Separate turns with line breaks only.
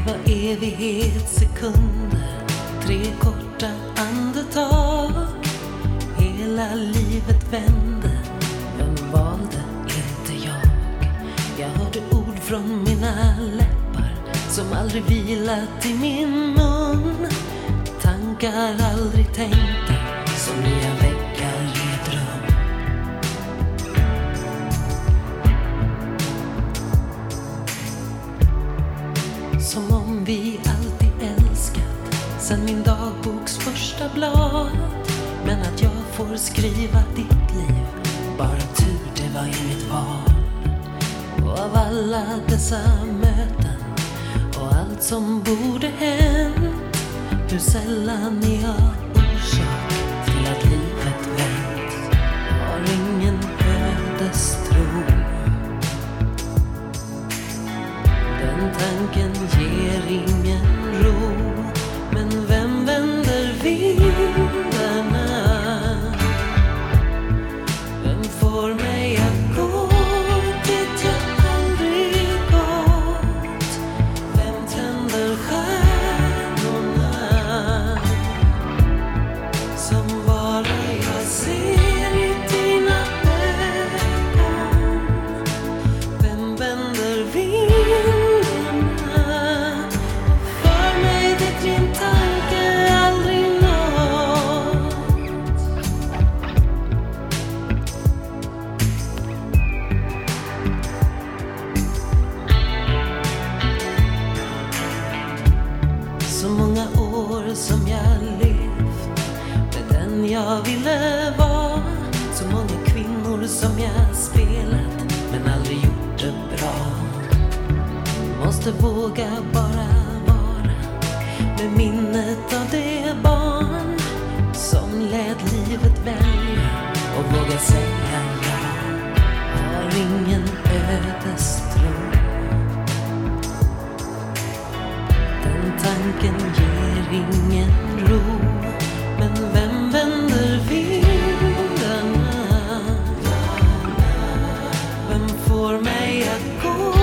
var evighetssekunder, tre korta andetag. Hela livet vände, vem valde inte jag? Jag hörde ord från mina läppar som aldrig vilat i min mun. Tankar aldrig tänkt sen min dagboks första blad. Men att jag får skriva ditt liv, bara tur det var ju mitt val. Och av alla dessa möten och allt som borde hänt, hur sällan är jag jag levt med den jag ville vara. Så många kvinnor som jag spelat men aldrig gjort det bra. Måste våga bara vara med minnet av det barn som lät livet välja och våga säga ja. Har ingen Oh.